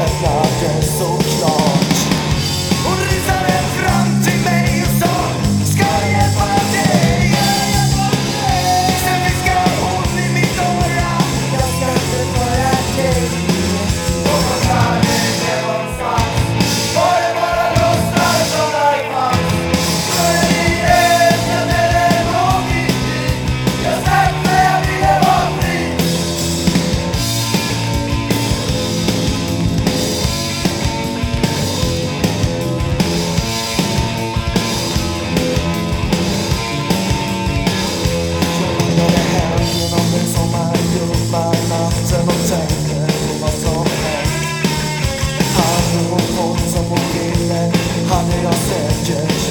öppnade so klart Honey, I said just.